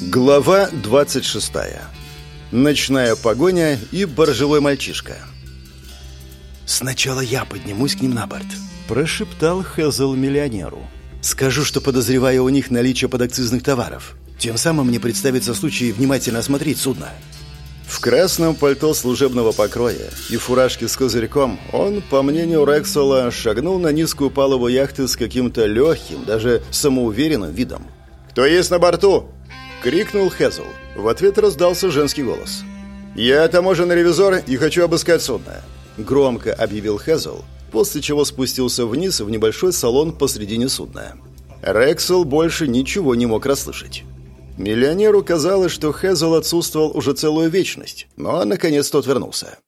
Глава 26. Ночная погоня и боржевой мальчишка. «Сначала я поднимусь к ним на борт», – прошептал Хезл миллионеру. «Скажу, что подозреваю у них наличие подакцизных товаров. Тем самым мне представится случай внимательно осмотреть судно». В красном пальто служебного покроя и фуражке с козырьком он, по мнению Рексола, шагнул на низкую палубу яхты с каким-то легким, даже самоуверенным видом. «Кто есть на борту?» — крикнул Хезл. В ответ раздался женский голос. «Я таможенный ревизор и хочу обыскать судно», — громко объявил Хезл, после чего спустился вниз в небольшой салон посредине судна. Рексел больше ничего не мог расслышать. Миллионеру казалось, что Хезл отсутствовал уже целую вечность, но наконец тот вернулся.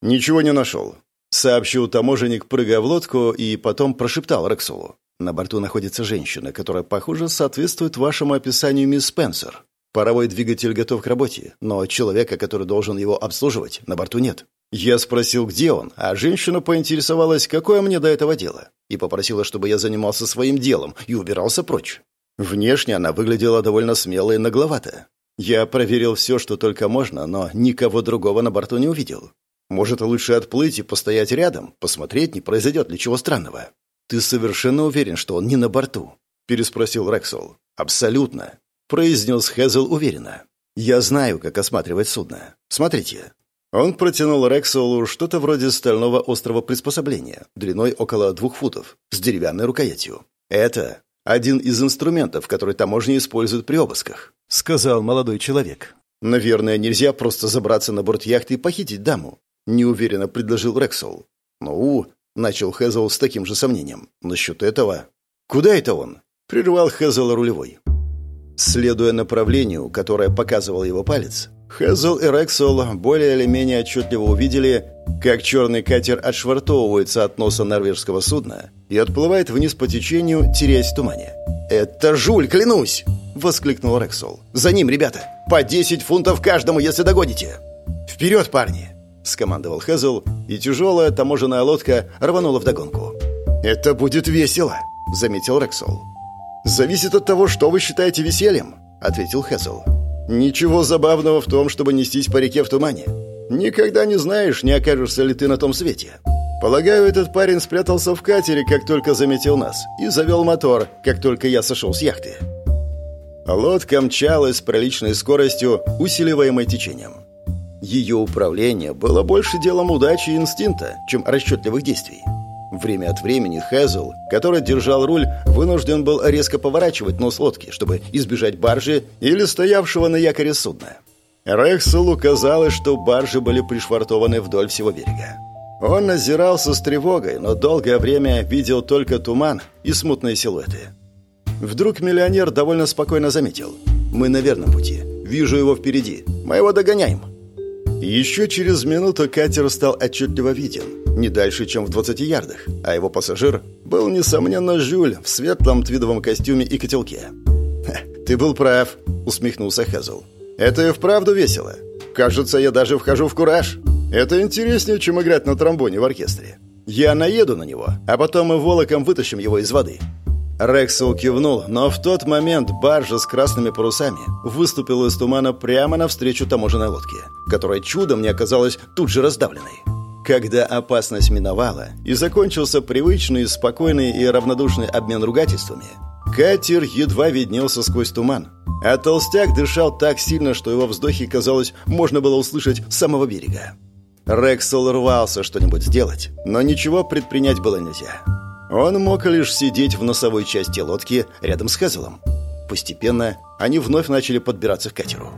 «Ничего не нашел», — сообщил таможенник, прыгая в лодку, и потом прошептал Рексулу. «На борту находится женщина, которая, похоже, соответствует вашему описанию, мисс Спенсер. Паровой двигатель готов к работе, но человека, который должен его обслуживать, на борту нет. Я спросил, где он, а женщина поинтересовалась, какое мне до этого дело, и попросила, чтобы я занимался своим делом и убирался прочь. Внешне она выглядела довольно смело и нагловато. Я проверил все, что только можно, но никого другого на борту не увидел. Может, лучше отплыть и постоять рядом, посмотреть, не произойдет ли чего странного. «Ты совершенно уверен, что он не на борту?» – переспросил Рексол. «Абсолютно», – произнес Хезл уверенно. «Я знаю, как осматривать судно. Смотрите». Он протянул Рексолу что-то вроде стального острого приспособления, длиной около двух футов, с деревянной рукоятью. Это один из инструментов, который таможня использует при обысках», — сказал молодой человек. «Наверное, нельзя просто забраться на борт яхты и похитить даму», — неуверенно предложил Рексол. «Ну», — начал Хэзл с таким же сомнением. «Насчет этого...» «Куда это он?» — прервал Хэзл рулевой. Следуя направлению, которое показывал его палец, Хэзл и Рексол более или менее отчетливо увидели, как черный катер отшвартовывается от носа норвежского судна и отплывает вниз по течению, теряясь в тумане. «Это жуль, клянусь!» — воскликнул Рексол. «За ним, ребята! По 10 фунтов каждому, если догоните!» «Вперед, парни!» — скомандовал Хэзл, и тяжелая таможенная лодка рванула вдогонку. «Это будет весело!» — заметил Рексол. «Зависит от того, что вы считаете весельем», — ответил Хэзл. Ничего забавного в том, чтобы нестись по реке в тумане. Никогда не знаешь, не окажешься ли ты на том свете. Полагаю, этот парень спрятался в катере, как только заметил нас, и завел мотор, как только я сошел с яхты. Лодка мчалась с приличной скоростью, усиливаемой течением. Ее управление было больше делом удачи и инстинкта, чем расчетливых действий. Время от времени Хэзл, который держал руль, вынужден был резко поворачивать нос лодки, чтобы избежать баржи или стоявшего на якоре судна. Рекселу казалось, что баржи были пришвартованы вдоль всего берега. Он озирался с тревогой, но долгое время видел только туман и смутные силуэты. Вдруг миллионер довольно спокойно заметил. «Мы на верном пути. Вижу его впереди. Мы его догоняем». Еще через минуту катер стал отчетливо виден, не дальше, чем в 20 ярдах, а его пассажир был, несомненно, Жюль в светлом твидовом костюме и котелке. «Ты был прав», — усмехнулся Хазл. «Это и вправду весело. Кажется, я даже вхожу в кураж. Это интереснее, чем играть на тромбоне в оркестре. Я наеду на него, а потом мы волоком вытащим его из воды. Рексел кивнул, но в тот момент баржа с красными парусами выступила из тумана прямо навстречу таможенной лодке, которая чудом не оказалась тут же раздавленной. Когда опасность миновала и закончился привычный, спокойный и равнодушный обмен ругательствами, катер едва виднелся сквозь туман, а толстяк дышал так сильно, что его вздохи, казалось, можно было услышать с самого берега. Рексел рвался что-нибудь сделать, но ничего предпринять было нельзя. Он мог лишь сидеть в носовой части лодки рядом с Хазелом. Постепенно они вновь начали подбираться к катеру.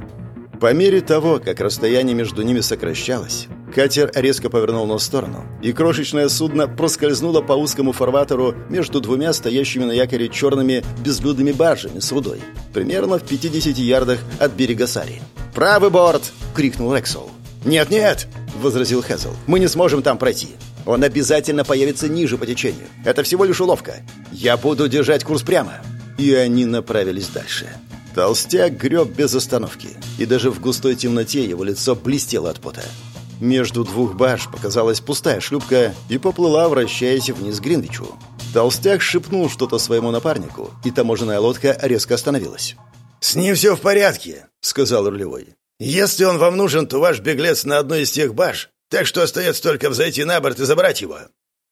По мере того, как расстояние между ними сокращалось, катер резко повернул на сторону, и крошечное судно проскользнуло по узкому фарватеру между двумя стоящими на якоре черными безлюдными баржами с рудой, примерно в 50 ярдах от берега Сари. «Правый борт!» — крикнул Рексол. «Нет-нет!» — возразил Хазел. «Мы не сможем там пройти. Он обязательно появится ниже по течению. Это всего лишь уловка. Я буду держать курс прямо». И они направились дальше. Толстяк греб без остановки, и даже в густой темноте его лицо блестело от пота. Между двух баш показалась пустая шлюпка и поплыла, вращаясь вниз к Гринвичу. Толстяк шепнул что-то своему напарнику, и таможенная лодка резко остановилась. «С ним все в порядке», — сказал рулевой. «Если он вам нужен, то ваш беглец на одной из тех баш, так что остается только взойти на борт и забрать его».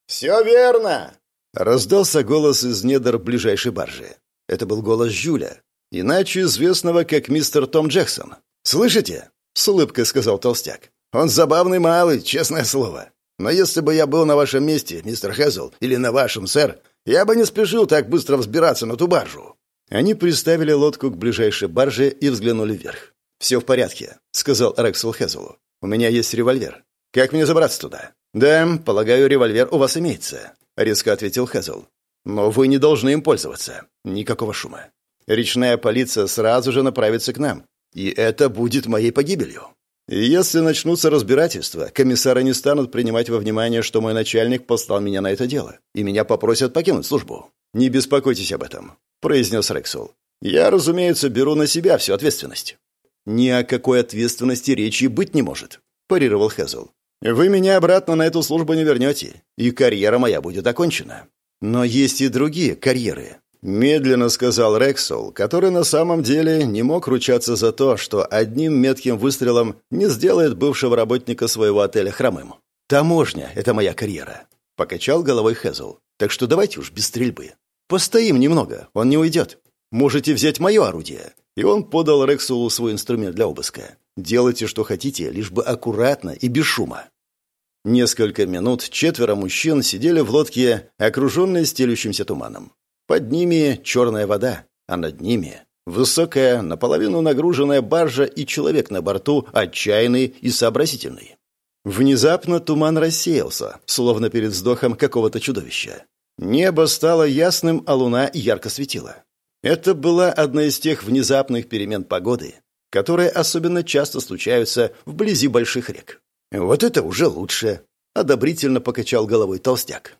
«Все верно!» — раздался голос из недр ближайшей баржи. Это был голос Жюля, иначе известного как мистер Том Джексон. «Слышите?» — с улыбкой сказал толстяк. «Он забавный малый, честное слово. Но если бы я был на вашем месте, мистер Хэзл, или на вашем, сэр, я бы не спешил так быстро взбираться на ту баржу». Они приставили лодку к ближайшей барже и взглянули вверх. «Все в порядке», — сказал Рексел Хэзелу. «У меня есть револьвер. Как мне забраться туда?» «Да, полагаю, револьвер у вас имеется», — резко ответил Хэзл. «Но вы не должны им пользоваться. Никакого шума. Речная полиция сразу же направится к нам. И это будет моей погибелью. Если начнутся разбирательства, комиссары не станут принимать во внимание, что мой начальник послал меня на это дело, и меня попросят покинуть службу. Не беспокойтесь об этом», — произнес Рексул. «Я, разумеется, беру на себя всю ответственность». «Ни о какой ответственности речи быть не может», — парировал Хезл. «Вы меня обратно на эту службу не вернете, и карьера моя будет окончена. Но есть и другие карьеры, Медленно сказал Рексол, который на самом деле не мог ручаться за то, что одним метким выстрелом не сделает бывшего работника своего отеля хромым. «Таможня — это моя карьера», — покачал головой Хезл. «Так что давайте уж без стрельбы. Постоим немного, он не уйдет. Можете взять мое орудие». И он подал Рексулу свой инструмент для обыска. «Делайте, что хотите, лишь бы аккуратно и без шума». Несколько минут четверо мужчин сидели в лодке, окруженной стелющимся туманом. Под ними черная вода, а над ними высокая, наполовину нагруженная баржа и человек на борту, отчаянный и сообразительный. Внезапно туман рассеялся, словно перед вздохом какого-то чудовища. Небо стало ясным, а луна ярко светила. Это была одна из тех внезапных перемен погоды, которые особенно часто случаются вблизи больших рек. «Вот это уже лучше!» — одобрительно покачал головой толстяк.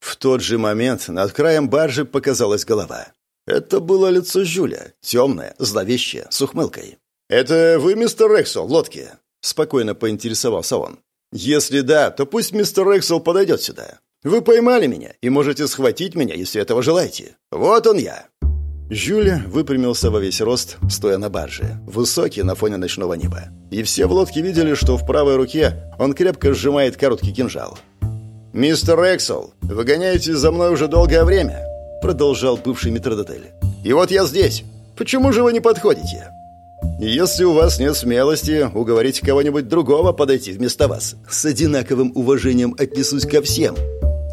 В тот же момент над краем баржи показалась голова. Это было лицо Жюля, темное, зловещее, с ухмылкой. «Это вы, мистер Рексел, лодки?» — спокойно поинтересовался он. «Если да, то пусть мистер Рексел подойдет сюда. Вы поймали меня и можете схватить меня, если этого желаете. Вот он я». Жюля выпрямился во весь рост, стоя на барже, высокий на фоне ночного неба. И все в лодке видели, что в правой руке он крепко сжимает короткий кинжал. «Мистер Эксел, вы гоняетесь за мной уже долгое время», — продолжал бывший метродотель. «И вот я здесь. Почему же вы не подходите?» «Если у вас нет смелости, уговорите кого-нибудь другого подойти вместо вас. С одинаковым уважением отнесусь ко всем».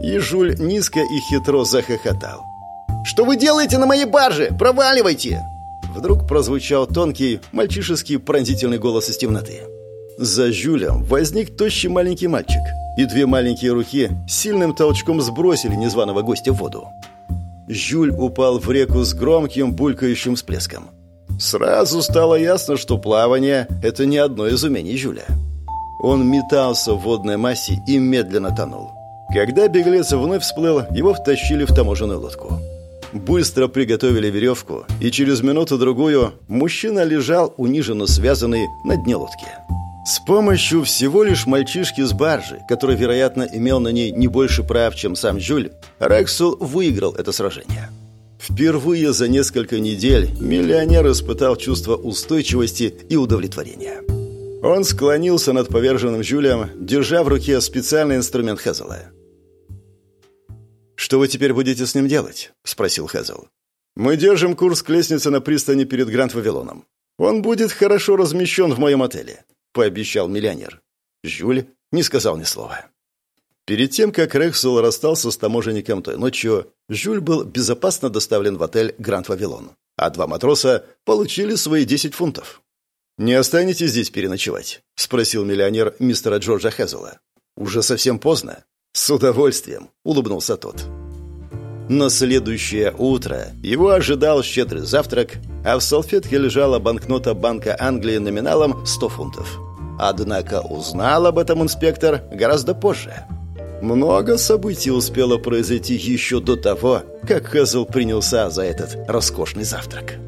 И Жуль низко и хитро захохотал. «Что вы делаете на моей барже? Проваливайте!» Вдруг прозвучал тонкий, мальчишеский пронзительный голос из темноты. За Жюлем возник тощий маленький мальчик — и две маленькие руки сильным толчком сбросили незваного гостя в воду. Жюль упал в реку с громким булькающим всплеском. Сразу стало ясно, что плавание – это не одно из умений Жюля. Он метался в водной массе и медленно тонул. Когда беглец вновь всплыл, его втащили в таможенную лодку. Быстро приготовили веревку, и через минуту-другую мужчина лежал, униженно связанный на дне лодки. С помощью всего лишь мальчишки с баржи, который, вероятно, имел на ней не больше прав, чем сам Жюль, Рексел выиграл это сражение. Впервые за несколько недель миллионер испытал чувство устойчивости и удовлетворения. Он склонился над поверженным Жюлем, держа в руке специальный инструмент Хезела. «Что вы теперь будете с ним делать?» – спросил Хезел. «Мы держим курс к лестнице на пристани перед Гранд-Вавилоном. Он будет хорошо размещен в моем отеле. — пообещал миллионер. Жюль не сказал ни слова. Перед тем, как Рексел расстался с таможенником той ночью, Жюль был безопасно доставлен в отель «Гранд Вавилон», а два матроса получили свои 10 фунтов. «Не останетесь здесь переночевать?» — спросил миллионер мистера Джорджа Хезела. «Уже совсем поздно». «С удовольствием», — улыбнулся тот. На следующее утро его ожидал щедрый завтрак, а в салфетке лежала банкнота Банка Англии номиналом 100 фунтов. Однако узнал об этом инспектор гораздо позже. Много событий успело произойти еще до того, как Хэзл принялся за этот роскошный завтрак.